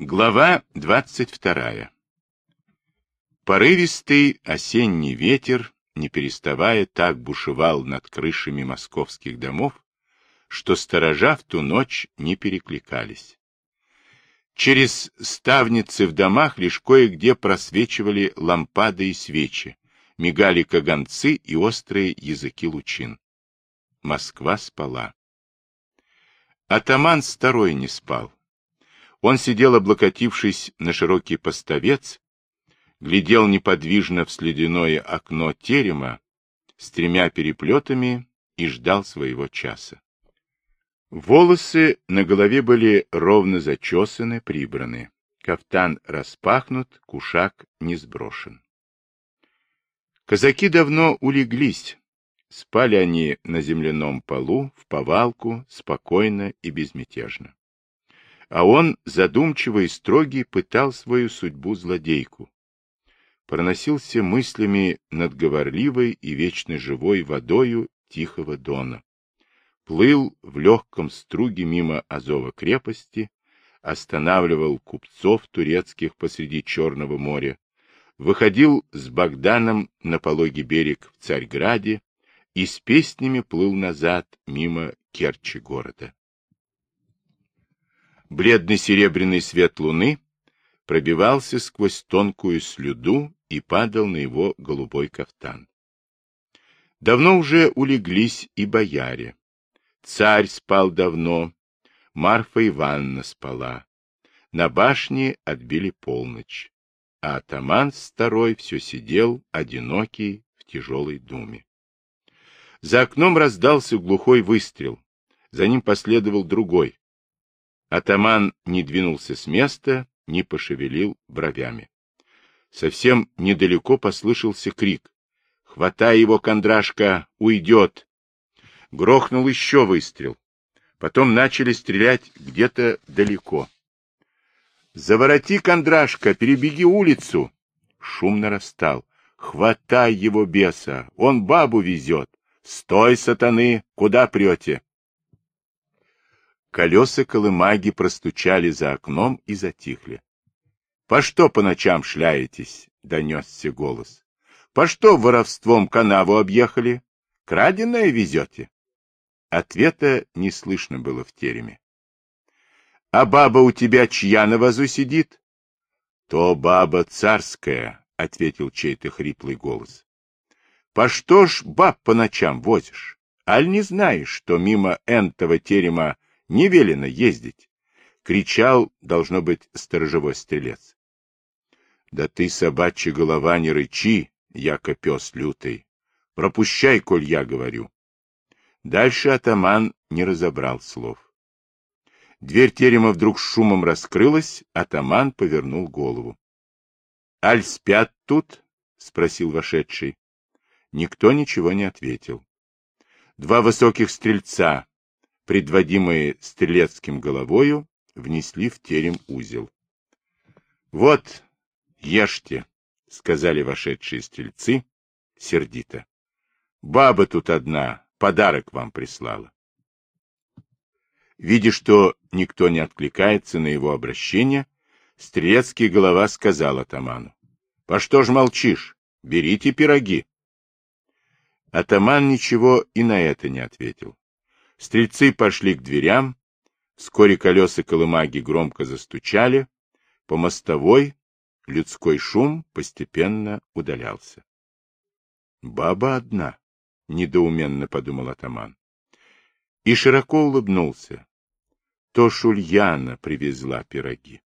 Глава двадцать вторая. Порывистый осенний ветер, не переставая, так бушевал над крышами московских домов, что сторожа в ту ночь не перекликались. Через ставницы в домах лишь кое-где просвечивали лампады и свечи, мигали каганцы и острые языки лучин. Москва спала. Атаман старой не спал. Он сидел, облокотившись на широкий поставец, глядел неподвижно в следяное окно терема с тремя переплетами и ждал своего часа. Волосы на голове были ровно зачесаны, прибраны. Кафтан распахнут, кушак не сброшен. Казаки давно улеглись. Спали они на земляном полу, в повалку, спокойно и безмятежно а он, задумчиво и строгий, пытал свою судьбу злодейку. Проносился мыслями над говорливой и вечно живой водою Тихого Дона. Плыл в легком струге мимо Азова крепости, останавливал купцов турецких посреди Черного моря, выходил с Богданом на пологий берег в Царьграде и с песнями плыл назад мимо Керчи города. Бледный серебряный свет луны пробивался сквозь тонкую слюду и падал на его голубой кафтан. Давно уже улеглись и бояре. Царь спал давно, Марфа Ивановна спала. На башне отбили полночь, а атаман старой все сидел, одинокий, в тяжелой думе. За окном раздался глухой выстрел, за ним последовал другой. Атаман не двинулся с места, не пошевелил бровями. Совсем недалеко послышался крик. «Хватай его, Кондрашка, уйдет!» Грохнул еще выстрел. Потом начали стрелять где-то далеко. «Завороти, Кондрашка, перебеги улицу!» Шум нарастал. «Хватай его, беса! Он бабу везет! Стой, сатаны! Куда прете?» Колеса колымаги простучали за окном и затихли. — По что по ночам шляетесь? — донесся голос. — По что воровством канаву объехали? Краденое везете? Ответа не слышно было в тереме. — А баба у тебя чья на вазу сидит? — То баба царская, — ответил чей-то хриплый голос. — По что ж баб по ночам возишь? Аль не знаешь, что мимо энтого терема не велено ездить, — кричал, должно быть, сторожевой стрелец. — Да ты, собачья голова, не рычи, яко пес лютый. Пропущай, коль я говорю. Дальше атаман не разобрал слов. Дверь терема вдруг шумом раскрылась, атаман повернул голову. — Аль спят тут? — спросил вошедший. Никто ничего не ответил. Два высоких стрельца, предводимые стрелецким головою, внесли в терем узел. — Вот, ешьте, — сказали вошедшие стрельцы сердито. — Баба тут одна, подарок вам прислала. Видя, что никто не откликается на его обращение, стрелецкий голова сказал атаману. — По что ж молчишь? Берите пироги. Атаман ничего и на это не ответил. Стрельцы пошли к дверям, вскоре колеса колымаги громко застучали, по мостовой людской шум постепенно удалялся. «Баба одна», — недоуменно подумал атаман. И широко улыбнулся. То Шульяна привезла пироги.